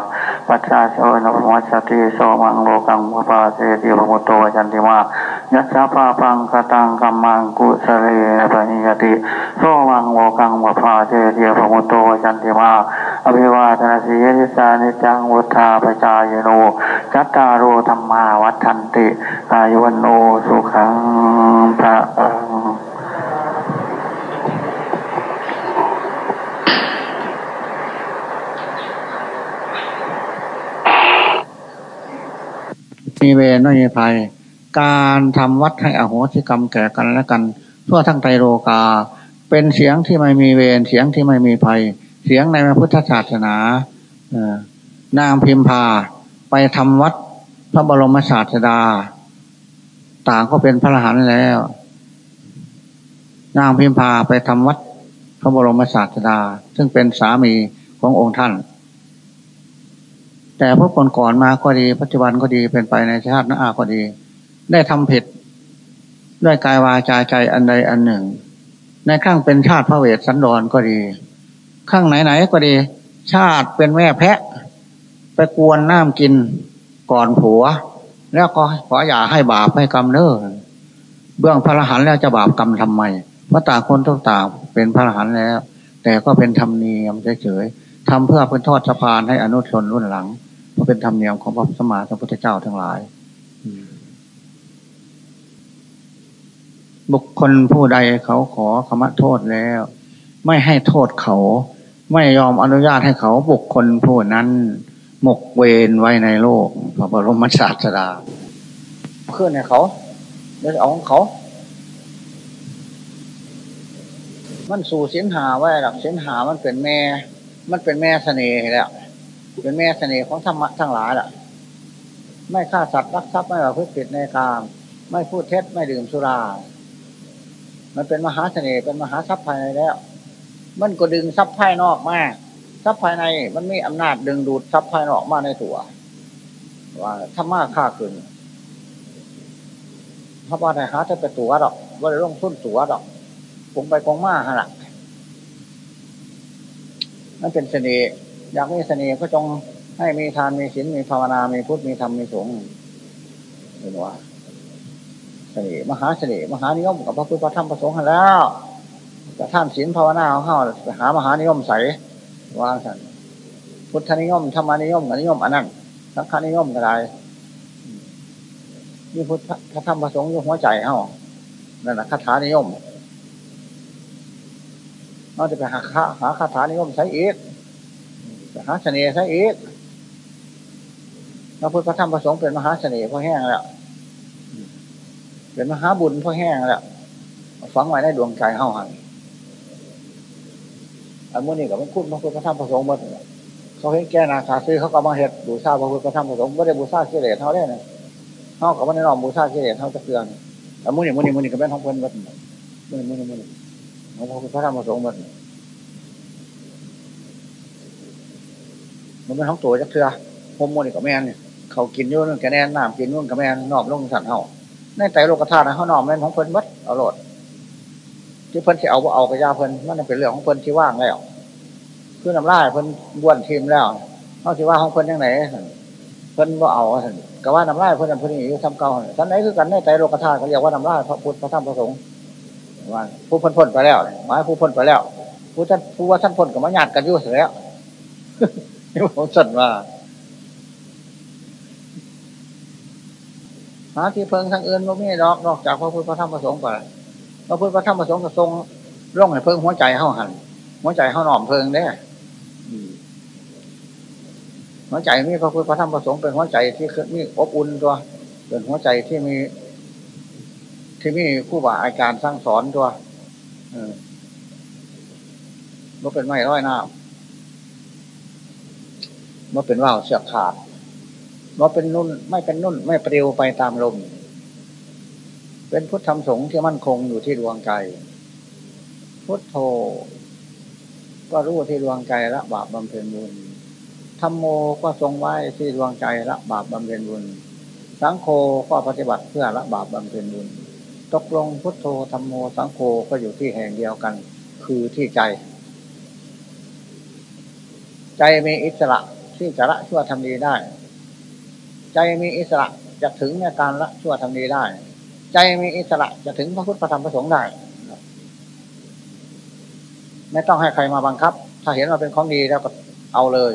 ปัจจาโชนภมัสติโสมังโลกังมุปาเสติภมุตโตจันติมายัสสะปาปังกตังกัมมังกุสเรปนิยติโสมังโลกังมุปาเสติภมุตโตจันติมา อภิวาทนาสียิสานิจังวุธาปจายโนจัตตารโธรรมาวัฏันติอายุวันโนสุขังพระมีเวรไม่มีภัย การทำวัดให้อโหสิกรรมแก่กันและกันทั่วทั้งไตโลกา เป็นเสียงที่ไม่มีเวรเสียงที่ไม่มีภัย เสียงในพระพุทธศาสนานางพิมพาไปทำวัดพระบรมศาสดา ต่างก็เป็นพระอรหันต์แล้ว นางพิมพาไปทำวัดพระบรมศาสดา ซึ่งเป็นสามีขององค์ท่าน แต่พวกคนก่อนมาก็ดี ปัจจุบันก็ดีเป็นไปในชาติหน้าก็ดี ได้ทำผิดด้วยกายวาจาใจอันใดอันหนึ่ง ในข้างเป็นชาติพระเวทสันดรก็ดี ข้างไหนๆก็ดี ชาติเป็นแม่แพะ ไปกวนน้ำกินก่อนผัว แล้วก็ขออย่าให้บาปให้กรรมเน้อเบื้องพระรหันแล้วจะบาปกรรมทำไมเพราะต่างคนต้องต่างเป็นพระรหันแล้ว แต่ก็เป็นธรรมเนียมเฉยๆทำเพื่อเป็นทอดสะพานให้อนุชนรุ่นหลังเพราะเป็นธรรมเนียมของพระสมมาสัมพุทธเจ้าทั้งหลาย บุคคลผู้ใดเขาขอขมาโทษแล้ว ไม่ให้โทษเขา ไม่ยอมอนุญาตให้เขาบุคคลผู้นั้นหมกเวรไว้ในโลกพระบรมศาสดา เพื่อนในเขาเดี๋ยวเอาของเขา มันสู่สินหาไว้หลักสินหามันเป็นแม่ มันเป็นแม่เสน่ห์แล้วเป็นแม่เสน่ห์ของธรรมะทั้งหลายล่ะ ไม่ฆ่าสัตว์รักทรัพย์ไม่ประพฤติผิดในกาม ไม่พูดเท็จไม่ดื่มสุรา มันเป็นมหาเสน่ห์เป็นมหาทรัพย์ภายในแล้ว มันก็ดึงทรัพย์ภายนอกมาทรัพย์ภายในมันมีอำนาจดึงดูดทรัพย์ภายนอกมาในตัว ว่าธรรมะค่าขึ้นพระบาทหาจะไปตัวดอกว่าจะลงทุนตัวดอกผมไปกองมาฮะล่ะนั่นเป็นเสน่ห์อยากมีเสน่ห์ก็จงให้มีทานมีศีลมีภาวนา มีพุทธมีธรรมมีสงฆ์เห็นว่าเสน่ห์มหาเสน่ห์มหานิยมกับพระพุทธธรรมประสงค์แล้ว จะท่านศีลภาวนาของเขาหามหานิยมใสวางสันพุทธนิยมธรรมนิยมกับนิยมอันนั้นสังฆนิยมก็ได้มีพุทธธรรมประสงค์อยู่หัวใจเขานั่นแหละคาถานิยมเราจะไปหาคาหาคาถานิยมใช้เอกหาเสน่ห์ซะอีกพระพุทธพระธรรมพระสงฆ์เป็นมหาเสน่ห์พ่อแห้งแล้วเป็นมหาบุญพ่อแห้งแล้วฝังไว้ในดวงใจเฮาหัน อันมื่อนี้กับมันคุ้นพระพุทธพระธรรมพระสงฆ์หมดเขาเห็นแก่นาคาซื้อเขาก็มาเห็ดบูชาพระพุทธพระธรรมพระสงฆ์ไม่ได้บูชาเกิเลสเท่าได้นะเขากับมันในนอมบูชาเกิเลสเท่าจะเกลือนอันมื่อนี้มื่อนี้มื่อนี้ก็เป็นท้องเพิ่นหมดมื่อนี้มื่อนี้มื่อนี้พระพุทธพระธรรมพระสงฆ์หมดมันเป็นท้องตัวจักเทือโฮมโมนี่กับแมนเนี่ยเขากินยุ่นกระแนนน้ำกินยุ่นกับแมนนอบลงสันเฮาในแต่โลกธาตุนะเขานอบแม่นของเพิ่นบัดเอาโหลด ที่เพิ่นที่เอาเอากระยาเพิ่นมันเป็นเรื่องของเพิ่นที่ว่างแล้วคือน้ำลายเพิ่นบ้วนทีมแล้วเขาที่ว่าของเพิ่นยังไงเพิ่นว่าเอาก็ว่าน้ำลายเพิ่นเพิ่นนี่อยู่ทำเก่าท่านไหนคือกันในแต่โลกธาตุเขาเรียกว่าน้ำลายพระพุทธพระธรรมพระสงฆ์ว่าผู้พ้นพ้นไปแล้วหมายผู้พ้นไปแล้ว ผู้ท่านผู้ว่าท่านพ้นกับมาหยาดกันยู่เสร็จแล้วผมสั่นว่าหาที่เพิงทางอื่นว่าไม่ดอกนอกจากพระพุทธพระธรรมพระสงฆ์ไป พระพุทธพระธรรมพระสงฆ์ก็ทรงร่องให้เพิ่งหัวใจเข้าหันหัวใจเข้าหน่อมเพิงได้หัวใจมีพระพุทธพระธรรมพระสงฆ์เป็นหัวใจที่มีอบอุ่นตัว เป็นหัวใจที่มี ที่มีผู้บ่าอาจารย์สร้างสอนตัวเออว่าเป็นไม้ร้อยหน้าว่าเป็นว่าวเสียขาดว่าเป็นนุ่น ไม่เป็นนุ่น ไม่ปลิวไปตามลม เป็นพุทธธรรมสงฆ์ที่มั่นคงอยู่ที่ดวงใจ พุทโธ ก็รู้ที่ดวงใจละบาปบำเพ็ญบุญธรรมโมก็ทรงไว้ที่ดวงใจละบาปบำเพ็ญบุญ สังโฆก็ปฏิบัติเพื่อละบาปบำเพ็ญบุญ ตกลงพุทโธธรรมโมสังโฆก็อยู่ที่แห่งเดียวกัน คือที่ใจ ใจมีอิสระที่จะละชั่วทำดีได้ ใจมีอิสระจะถึงในการละชั่วทำดีได้ ใจมีอิสระจะถึงพระพุทธธรรมประสงค์ได้ ไม่ต้องให้ใครมาบังคับ ถ้าเห็นว่าเป็นของดีแล้วก็เอาเลย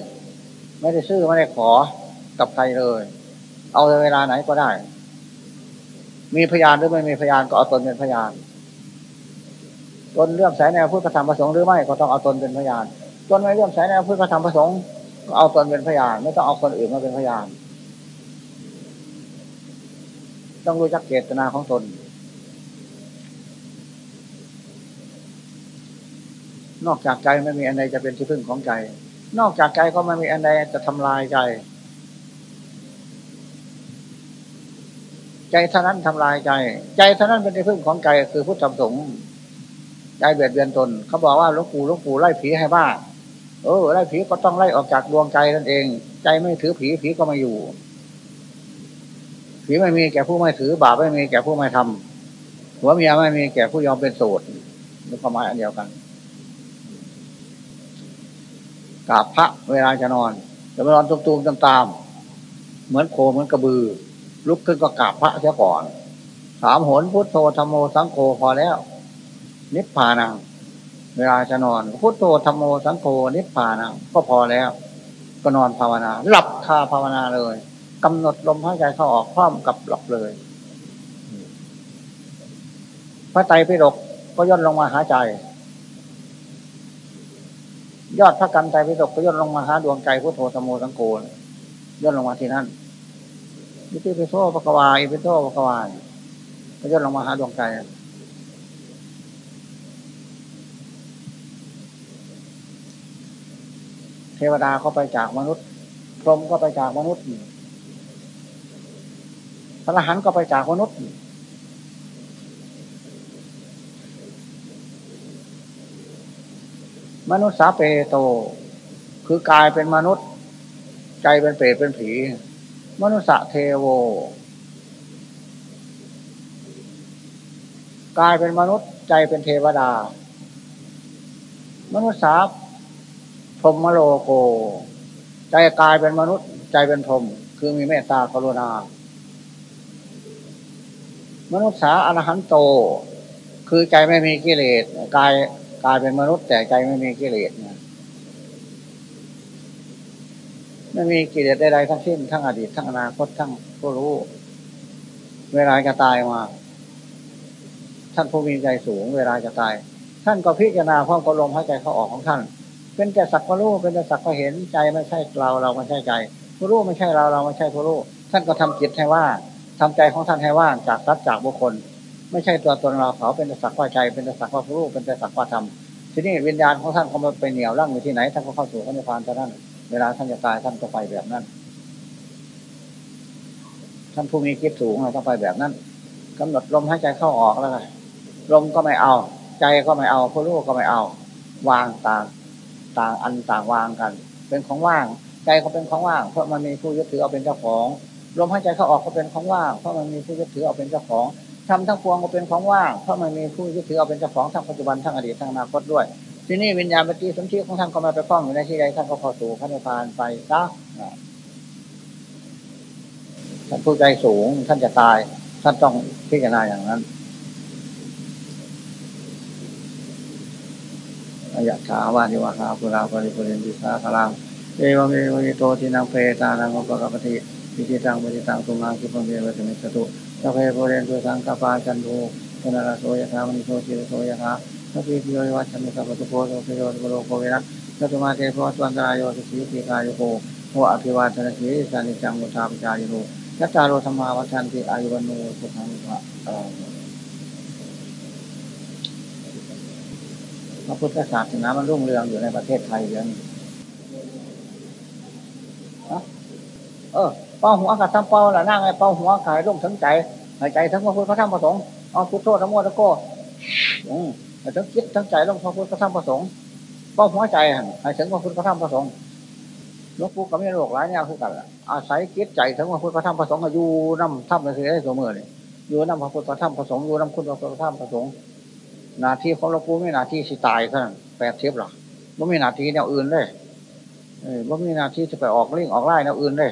ไม่ได้ซื้อไม่ได้ขอกับใครเลย เอาเวลาไหนก็ได้ มีพยานหรือไม่มีพยานก็เอาตนเป็นพยานตนเรื่องสายแนพุทธธรรมประสงค์หรือไม่ก็ต้องเอาตนเป็นพยานตนไม่เรื่องสายแนพุทธธรรมประสงค์ก็เอาตนเป็นพยาน ไม่ต้องเอาคนอื่นมาเป็นพยาน ต้องรู้จักเจตนาของตน นอกจากใจไม่มีอันใดจะเป็นที่พึ่งของใจ นอกจากใจก็ไม่มีอันใดจะทำลายใจ ใจเท่านั้นทำลายใจ ใจเท่านั้นเป็นที่พึ่งของใจคือพุทธธรรมสงฆ์ใจเบียดเบียนตน เขาบอกว่าหลวงปู่หลวงปู่ไล่ผีให้บ้าเออไล่ผีก็ต้องไล่ออกจากดวงใจนั่นเอง ใจไม่ถือผีผีก็ม่อยู่ีไม่มีแก่ผู้ไม่ถือบาปไม่มีแก่ผู้ไม่ทำหัวเมียไม่มีแก่ผู้ยอมเป็นโสดนี่ความหมายอันเดียวกันกราบพระเวลาจะนอนจะไปนอนตุ้มๆตามๆเหมือนโคเหมือนกระบือ ลุกขึ้นก็กราบพระเสียก่อนสามหนพุทโธธรรมโมสังโฆพอแล้ว นิพพานังเวลาจะนอน พุทโธธรรมโมสังโฆนิพพานังก็พอแล้ว ก็นอนภาวนา หลับคาภาวนาเลย กำหนดลมหายใจเข้าออกพร้อมกับหลับเลยพระไตรปิฎกก็ย่นลงมาหาใจ ยอดพระกันไตรปิฎกก็ย่นลงมาหาดวงใจพุทโธธรรมโมสังโฆย่นลงมาที่นั่นยิติปิโสปะกวาอิปิโสปะกวาก็ย่นลงมาหาดวงใจเทวดาก็ไปจากมนุษย์ พรหมก็ไปจากมนุษย์ พระอรหันต์ก็ไปจากมนุษย์มนุษย์สาเปโต คือกายเป็นมนุษย์ ใจเป็นเปรตเป็นผี มนุษย์เทโว กายเป็นมนุษย์ ใจเป็นเทวดา มนุษย์สาพรมโลโก ใจกายเป็นมนุษย์ ใจเป็นพรม คือมีเมตตากรุณา มนุษย์สาอรหันโต คือใจไม่มีกิเลสกายกายเป็นมนุษย์แต่ใจไม่มีกิเลสไม่มีกิเลสใดๆทั้งสิ้นทั้งอดีตทั้งอนาคตทั้งผู้รู้ เวลาจะตายมา ท่านผู้มีใจสูง เวลาจะตาย ท่านก็พิจารณาพร้อมกลมหายใจเข้าออกของท่าน เป็นแต่สักว่ารู้เป็นแต่สักว่าเห็นใจไม่ใช่เราเราไม่ใช่ใจ ผู้รู้ไม่ใช่เราเราไม่ใช่ผู้รู้ท่านก็ทำจิตให้ว่า ทำใจของท่านให้ว่างจากสัตว์จากบุคคล ไม่ใช่ตัวตนเราเขาเป็นสักว่าใจเป็นสักว่าผู้รู้เป็นสักว่าธรรมทีนี้วิญญาณของท่านเขาไปเหนี่ยวร่างอยู่ที่ไหนท่านก็เข้าสู่พระนิพพานท่านเวลาท่านจะตายท่านก็ไปแบบนั้น ท่านผู้มีคิดสูงเราต้องไปแบบนั้นกำหนดลมหายใจเข้าออกแล้วไงลมก็ไม่เอา ใจก็ไม่เอาผู้รู้ก็ไม่เอา วางต่ามต่างอันต่างวางกัน เป็นของว่าง ใจเขาเป็นของว่าง เพราะมันมีผู้ยึดถือเอาเป็นเจ้าของ ลมหายใจเขาออกก็เป็นของว่างเพราะมันมีผู้ยึดถือเอาเป็นเจ้าของทำทั้งพวงก็เป็นของว่างเพราะมันมีผู้ยึดถือเอาเป็นเจ้าของทั้งปัจจุบันทั้งอดีตทั้งอนาคตด้วย ที่นี่วิญญาณปฏิสนธิของท่านก็มาไปคล้องอยู่ในที่ใดท่านก็พอสู่พระนิพพานไปซะท่านผู้ใจสูงท่านจะตาย ท่านต้องพิจารณาอย่างนั้นยะถาวาริวะหาปูรา ปะริปูเรนติสาคะรังเอวะเมวะ อิโตทินนังเปตานังอุปะกัปปะติ อิจฉิตังปัตถิตังตุมหัง ขิปปะเมวะ สะมิชฌะตุสัพเพปูเรนตุสังกัปปาจันโทปัณณะระโสยะถา มะณิโชติระโสยะถาสัพพีติโย วิวัชชันตุ สัพพะโรโค วินัสสะตุมาเต ภะวัตวันตะราโยสุขี ทีฆายุโก ภะวะ อะภิวาทะนะสีลิสสะ นิจจัง วุฑฒาปะจายิโน จัตตาโรธัมมาวัฑฒันติอายุวัณโณ สุขัง พะพระพุทธศาสนามันรุ่งเรืองอยู่ในประเทศไทยเยอะเออ เป้าหัวกับทั้งเป้าละนั่งไอ้เป้าหัวขายรุ่งทั้งใจหายใจทั้งพระพุทธพระธรรมพระสงฆ์เอาพุทโธทั้งหมวลทั้งโก้อืมทั้งคิดทั้งใจลงพระพุทธพระธรรมพระสงฆ์เป้าหัวใจหายถึงพระพุทธพระธรรมพระสงฆ์ลวงปู่ก็ไม่โรคร้ายเนี่ยคือกันอาศัยคิดใจทั้งพระพุทธพระธรรมพระสงฆ์อยู่น้ำถ้ำในเสียได้สมอเลยอยู่น้ำพระพุทธพระธรรมพระสงฆ์อยู่น้ำคุณพระพุทธพระธรรมพระสงฆ์นาทีของลวงปู่ไม่นาทีสิตายเท่านั้นแปดเทียบหรอไม่มีนาทีแนวอื่นเลยเออว่มีหน้าที่จะไปออกเล่งออกไล่แนวอื่นเลย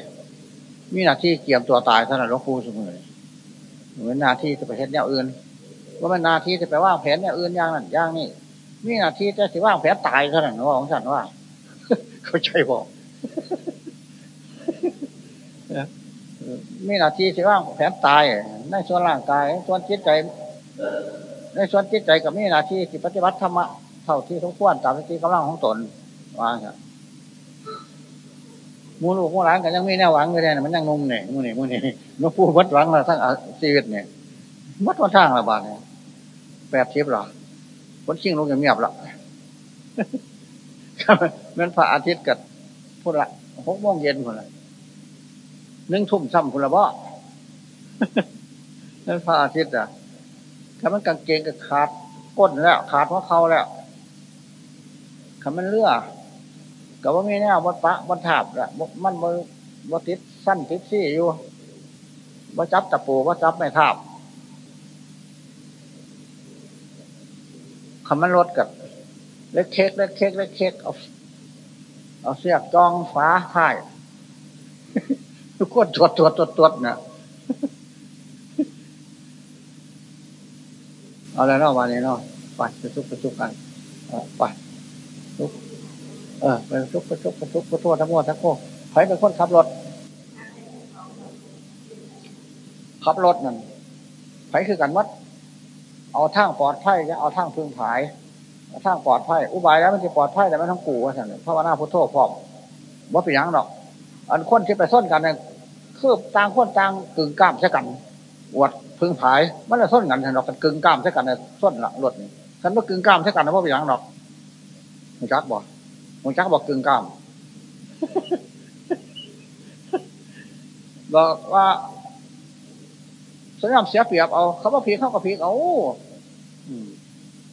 มีหน้าที่เกี่ยมตัวตายเท่านั้นหลวงปู่เสมอเหมือนหน้าที่จะไปเห็นแนวอื่น ว่ามันหน้าที่จะไปว่างแผนแนวอื่นอย่างนั้นอย่างนี้มีหน้าที่จะสิว่างแผนตายเท่านั้นว่าของฉันว่า เขาใจบอกมีหน้าที่สิว่างแผนตาย ในส่วนร่างกาย ส่วนจิตใจ ในส่วนจิตใจกับมีหน้าที่ที่ปฏิบัติธรรมะเท่าที่สมควรตามที่กำลังของตนว่าครับ มูลูกมูหลานกันยังไมีแนวหวังอยู่เลยมันยังนมเนี่ยมูนี่มูนี่นกพูดวัดหวังมาทั้งชีวิตเนี่ยวัดวันทางระบาดเนี่ยแปดทิพย์หรอคนชิงลงเงียบๆหรอมันพระอาทิตย์กับพุทธหกโมงเย็นคนละนึ่งทุ่มซ้ำคนละบ่นั่นพระอาทิตย์อะถ้ามันกางเกงก็ขาดก้นแล้ว ขาดหัวเข่าแล้วคำมันเลือ กับว่ามีแนววัดปะวัดถาบละมันบวัดติดสั้นติดซี่อยู่วัดจับตะปูวัดจับไม่ทาบคำมันลดกับเล็กเค้กเล็กเค้กเล็กเค้กเอาเอาเสียกจองฟ้าท้ายทุกคนตรวจตรวจตรวจตรวจเนี่ยเอาแล้วเนาะวันนี้เนาะไปไปทุกไปทุกกันไป เออไปทุกไปทุกไปทุกไปทั่วทั้งหมดทั้งโคใครเป็นคนขับรถ ขับรถนั่นใครคือกันวัด เอาทางปลอดภัยจะเอาทางพึ่งผายทางปลอดภัยอุบายแล้วมันจะปลอดภัยแต่ไม่ต้องกูว่าสั่นเพราะว่าหน้าพุทโธพร้อมว่าเป็นยังดอก อันคนที่ไปส้นกันเนี่ยคือต่างคนต่างกึ่งกล้ามใช่กันอวดพึ่งผายมันจะส้นกันเรากันกึ่งกล้ามใช่กันเนี่ยส้นหละรถนี่ฉันว่ากึ่งกล้ามใช่กันนะว่าเป็นยังดอกมึงจักบ มึงจักบอกกึ่งกล้ามบอกว่าสยามเสียเปรียบเอาเขาว่าพีเข้าก็พีเอา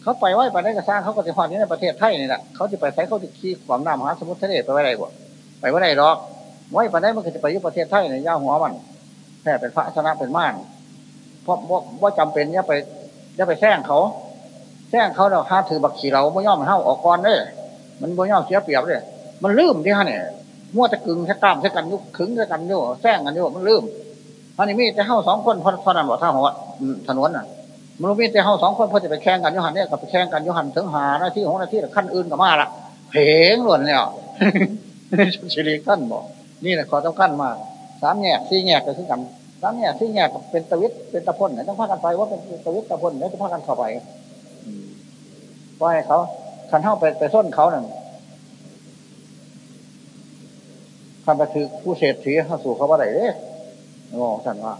เขาไปไหวไปได้กระซ่างเขาก็จะหอดนี้ในประเทศไทยนี่แหละเขาจะไปใช้เขาจะขี่ความน้ำหาสมุทรทะเลไปไว้ไรบ่ไปไว้ไรหรอกไหวไปได้มันก็จะไปยุประเทศไทยในย่าหัวมันแค่เป็นพระชนะเป็นม่านเพราะว่าจำเป็นเนี่ยไปเนี่ยไปแซงเขาแซงเขาเราห้าถือบักขี่เราไม่ย่อมมันเท่าออกก่อนเลย มันไม่ย่อมเสียเปรียบเลยมันลืมที่ฮะเนี่ยมั่วตะกึงแค่กล้ามแค่กันยุกขึงแค่กันยุแซงกันยุมันลืมอันนี้มีแต่เท่าสองคนพอนั้นบอกท่าหัวถนนน่ะมันมีแต่เท่าสองคนพอจะไปแข่งกันยุหันเนี่ยกับไปแข่งกันยุหันถึงหาหน้าที่ของหน้าที่ขั้นอื่นกับมาละเพงล้วนเนี่ยชิริขั้นบอก นี่แหละขอต้องขั้นมากสามแง่สี่แง่ก็คือกันสามแง่สี่แง่เป็นตะวิทเป็นตะพ่นต้องพากันไปว่าเป็นตะวิทตะพ่นแล้วจะพากันเข้าไปปล่อยเขา ขันเท่าไปไปส้นเขานึ่งขันไปถือผู้เศรษฐีเข้าสู่เขาว่าไรเด้บอกสันว่า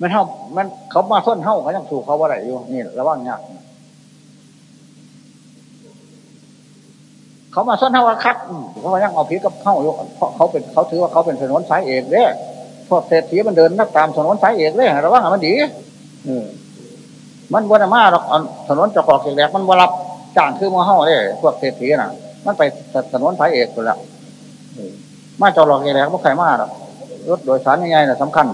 มันเท่ามันเขามาส้นเท่าเขายังสู่เขาว่าไรอยู่ นี่ระว่างยากเขามาส้นเท่าคัดเขายังเอาพีกับเข้าอยู่เพราะเขาเป็นเขาถือว่าเขาเป็นถนนสายเอกเด้พวกเศรษฐีมันเดินนักตามถนนสายเอกเลยระว่างมันดีออมันวนมาหรอกถนนจะกอกเสียแหลกมันวรับ จ้างคือมาเฮาเลยพวกเศรษฐีน่ะ มันไปถนนสายเอกไปล้วมาจอดหลอกยแหลกไม่ใครมาหรอกรถโดยสารยังไงน่ะสำคัญ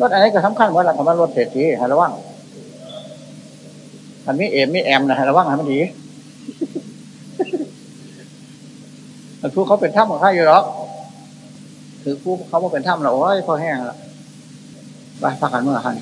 รถอะไรก็สำคัญว่าเราทำว่ารถเศรษฐีให้ระวังอันนี้เอ็มไม่แอมนะให้ระวังให้มันดีผู้เขาเป็นถ้ำของข้าอยู่หรอกถือผู้เขาว่าเป็นถ้ำเราโอ้ยพอแห้งแล้วไปพักกันเมื่อไหร่